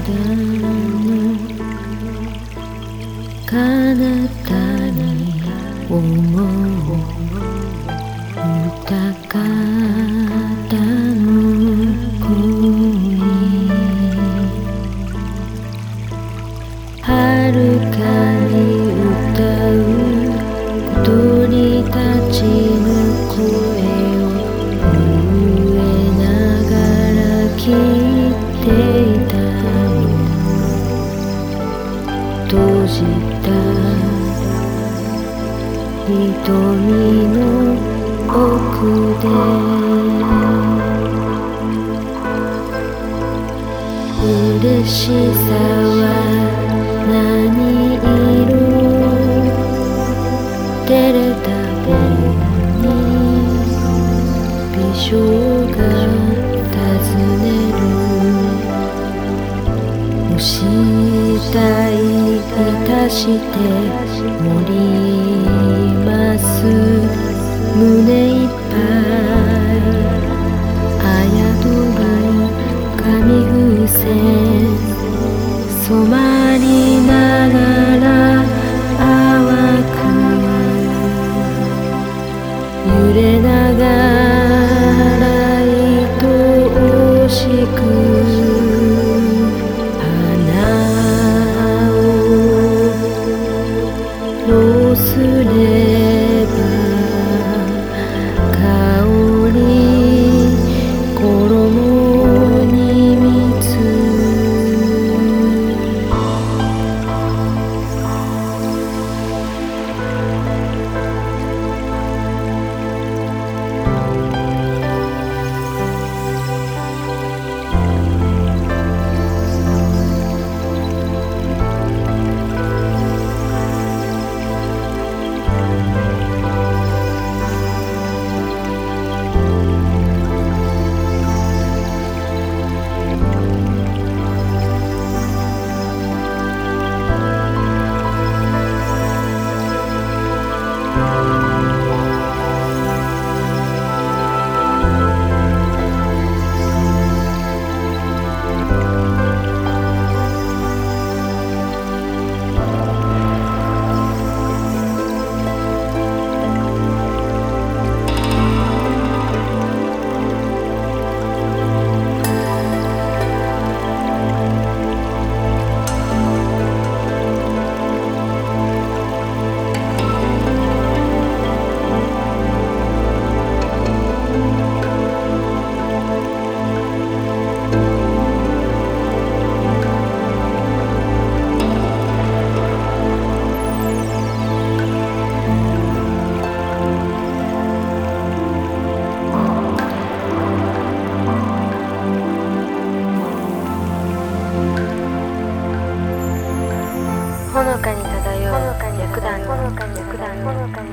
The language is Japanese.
彼方に思う豊かだの恋遥かに歌う小鳥たち閉じた。瞳の奥で。嬉しさは何色？照れた棒に美少が尋ねる。もしたいいたして盛ります。胸いっぱいあやどる紙風船。染まりほのかに漂う白檀の白檀の彼方にはもう歌方の